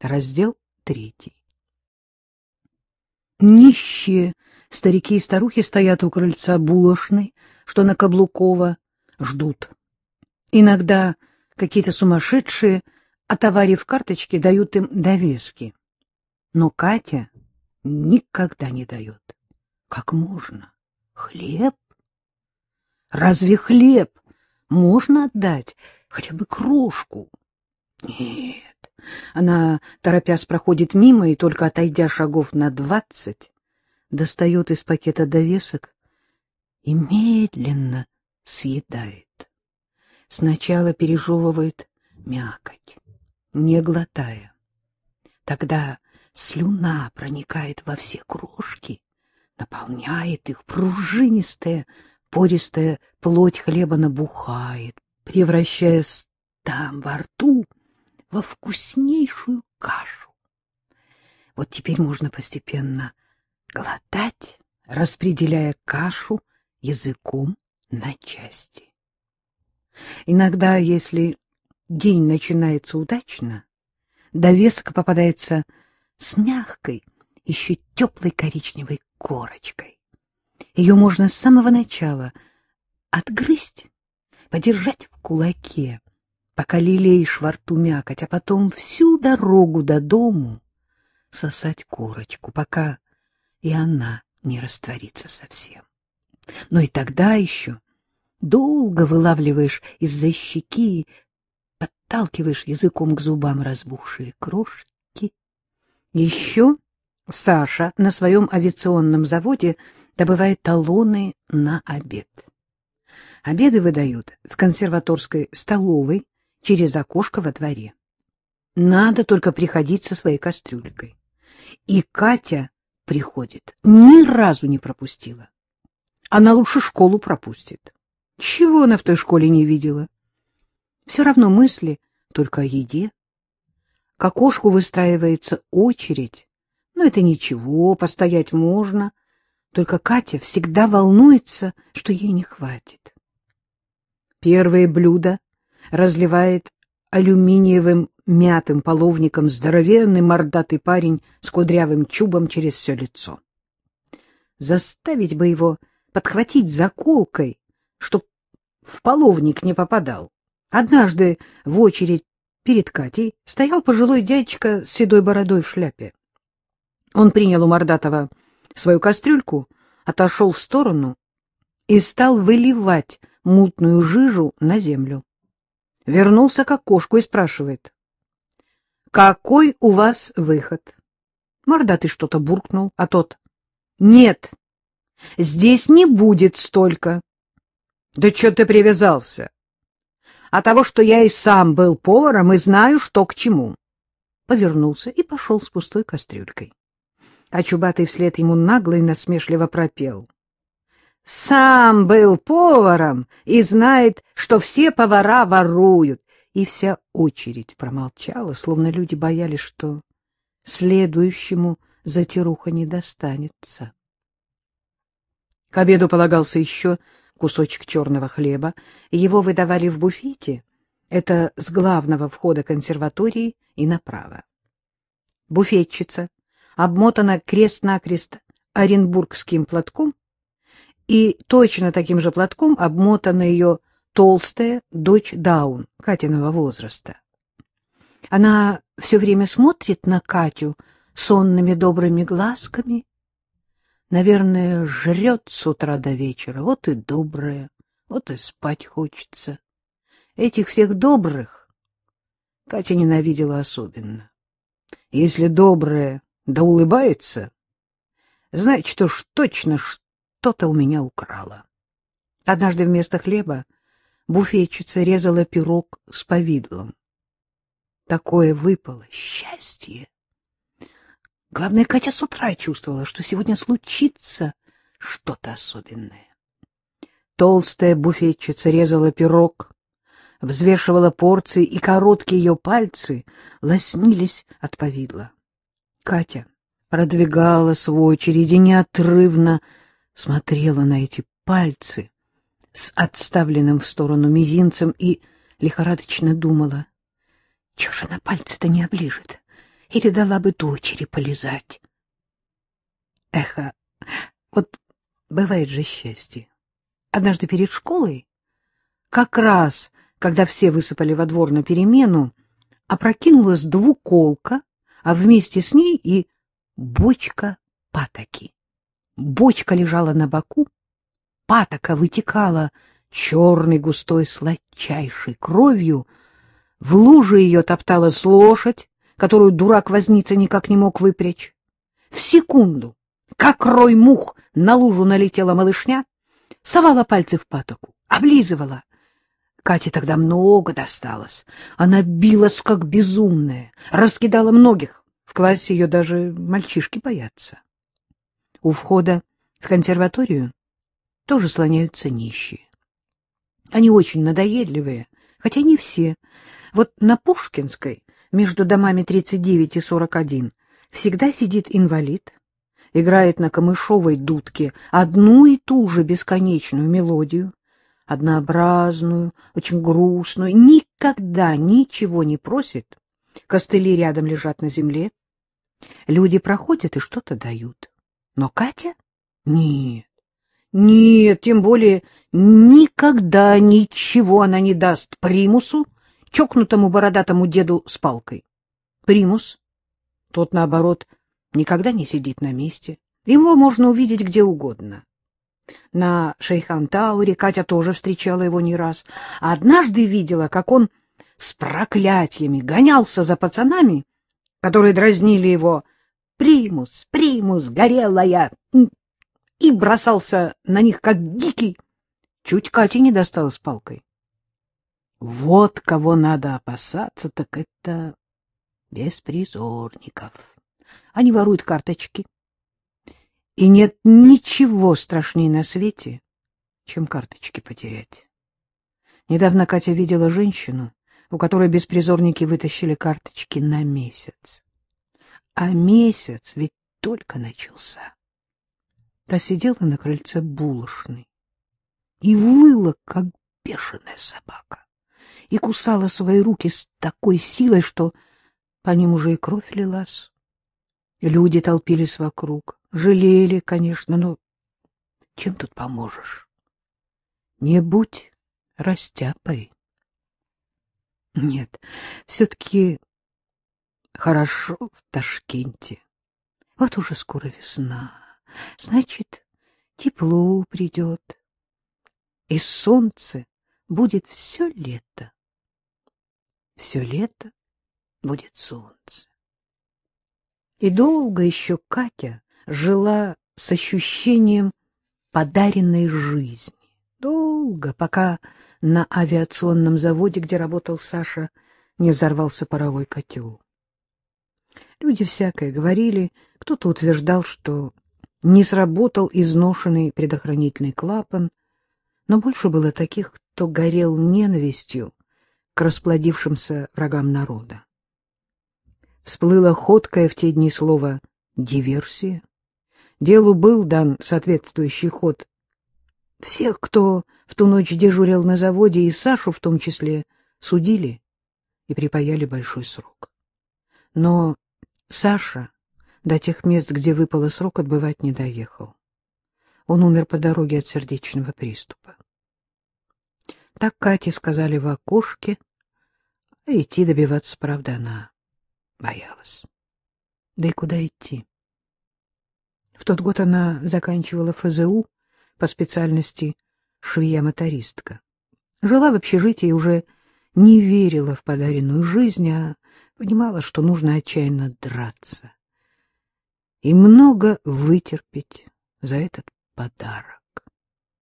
Раздел третий. Нищие старики и старухи стоят у крыльца булочной, что на Каблукова, ждут. Иногда какие-то сумасшедшие, отоварив карточки, дают им довески. Но Катя никогда не дает. Как можно? Хлеб? Разве хлеб можно отдать? Хотя бы крошку? Нет. Она, торопясь, проходит мимо и, только отойдя шагов на двадцать, достает из пакета довесок и медленно съедает. Сначала пережевывает мякоть, не глотая. Тогда слюна проникает во все крошки, наполняет их, пружинистая, пористая плоть хлеба набухает, превращаясь там во рту во вкуснейшую кашу. Вот теперь можно постепенно глотать, распределяя кашу языком на части. Иногда, если день начинается удачно, довесок попадается с мягкой, еще теплой коричневой корочкой. Ее можно с самого начала отгрызть, подержать в кулаке, пока лелеешь во рту мякоть, а потом всю дорогу до дому сосать корочку, пока и она не растворится совсем. Но и тогда еще долго вылавливаешь из-за щеки, подталкиваешь языком к зубам разбухшие крошки. Еще Саша на своем авиационном заводе добывает талоны на обед. Обеды выдают в консерваторской столовой через окошко во дворе. Надо только приходить со своей кастрюлькой. И Катя приходит, ни разу не пропустила. Она лучше школу пропустит. Чего она в той школе не видела? Все равно мысли только о еде. К окошку выстраивается очередь. Но это ничего, постоять можно. Только Катя всегда волнуется, что ей не хватит. Первые блюда разливает алюминиевым мятым половником здоровенный мордатый парень с кудрявым чубом через все лицо. Заставить бы его подхватить заколкой, чтоб в половник не попадал. Однажды в очередь перед Катей стоял пожилой дядечка с седой бородой в шляпе. Он принял у Мордатова свою кастрюльку, отошел в сторону и стал выливать мутную жижу на землю вернулся к окошку и спрашивает. — Какой у вас выход? Мордатый что-то буркнул, а тот. — Нет, здесь не будет столько. — Да что ты привязался? — А того, что я и сам был поваром и знаю, что к чему. Повернулся и пошел с пустой кастрюлькой. А Чубатый вслед ему нагло и насмешливо пропел — сам был поваром и знает, что все повара воруют. И вся очередь промолчала, словно люди боялись, что следующему затируха не достанется. К обеду полагался еще кусочек черного хлеба, его выдавали в буфете, это с главного входа консерватории и направо. Буфетчица, обмотана крест-накрест оренбургским платком, и точно таким же платком обмотана ее толстая дочь Даун, Катиного возраста. Она все время смотрит на Катю сонными добрыми глазками. Наверное, жрет с утра до вечера. Вот и добрая, вот и спать хочется. Этих всех добрых Катя ненавидела особенно. Если добрая да улыбается, значит уж точно что-то у меня украла. Однажды вместо хлеба буфетчица резала пирог с повидлом. Такое выпало счастье. Главное, Катя с утра чувствовала, что сегодня случится что-то особенное. Толстая буфетчица резала пирог, взвешивала порции, и короткие ее пальцы лоснились от повидла. Катя продвигалась в очереди неотрывно, смотрела на эти пальцы с отставленным в сторону мизинцем и лихорадочно думала, чего же на пальцы-то не оближет? или дала бы дочери полезать. Эхо, вот бывает же счастье. Однажды перед школой, как раз, когда все высыпали во двор на перемену, опрокинулась двуколка, а вместе с ней и бочка патоки. Бочка лежала на боку, патока вытекала черной густой сладчайшей кровью, в луже ее топталась лошадь, которую дурак-возница никак не мог выпрячь. В секунду, как рой мух, на лужу налетела малышня, совала пальцы в патоку, облизывала. Кате тогда много досталось. Она билась, как безумная, раскидала многих. В классе ее даже мальчишки боятся. У входа в консерваторию тоже слоняются нищие. Они очень надоедливые, хотя не все. Вот на Пушкинской, между домами 39 и 41, всегда сидит инвалид, играет на камышовой дудке одну и ту же бесконечную мелодию, однообразную, очень грустную, никогда ничего не просит. Костыли рядом лежат на земле. Люди проходят и что-то дают. Но Катя? Нет. Нет, тем более никогда ничего она не даст примусу, чокнутому бородатому деду с палкой. Примус, тот, наоборот, никогда не сидит на месте. Его можно увидеть где угодно. На Шейхан-Тауре Катя тоже встречала его не раз. однажды видела, как он с проклятиями гонялся за пацанами, которые дразнили его «Примус, примус, горелая!» и бросался на них, как дикий. Чуть Кате не досталось палкой. Вот кого надо опасаться, так это беспризорников. Они воруют карточки. И нет ничего страшнее на свете, чем карточки потерять. Недавно Катя видела женщину, у которой беспризорники вытащили карточки на месяц. А месяц ведь только начался. Та сидела на крыльце булочной и выла, как бешеная собака, и кусала свои руки с такой силой, что по ним уже и кровь лилась. Люди толпились вокруг, жалели, конечно, но чем тут поможешь? Не будь растяпой. Нет, все-таки хорошо в Ташкенте. Вот уже скоро весна. Значит, тепло придет, и солнце будет все лето. Все лето будет солнце. И долго еще Катя жила с ощущением подаренной жизни. Долго, пока на авиационном заводе, где работал Саша, не взорвался паровой котел. Люди всякое говорили, кто-то утверждал, что не сработал изношенный предохранительный клапан, но больше было таких, кто горел ненавистью к расплодившимся врагам народа. Всплыло ходкое в те дни слово «диверсия». Делу был дан соответствующий ход. Всех, кто в ту ночь дежурил на заводе, и Сашу в том числе, судили и припаяли большой срок. Но Саша до тех мест, где выпало срок, отбывать не доехал. Он умер по дороге от сердечного приступа. Так Кате сказали в окошке, а идти добиваться, правда, она боялась. Да и куда идти? В тот год она заканчивала ФЗУ по специальности швея-мотористка. Жила в общежитии и уже не верила в подаренную жизнь, а понимала, что нужно отчаянно драться и много вытерпеть за этот подарок.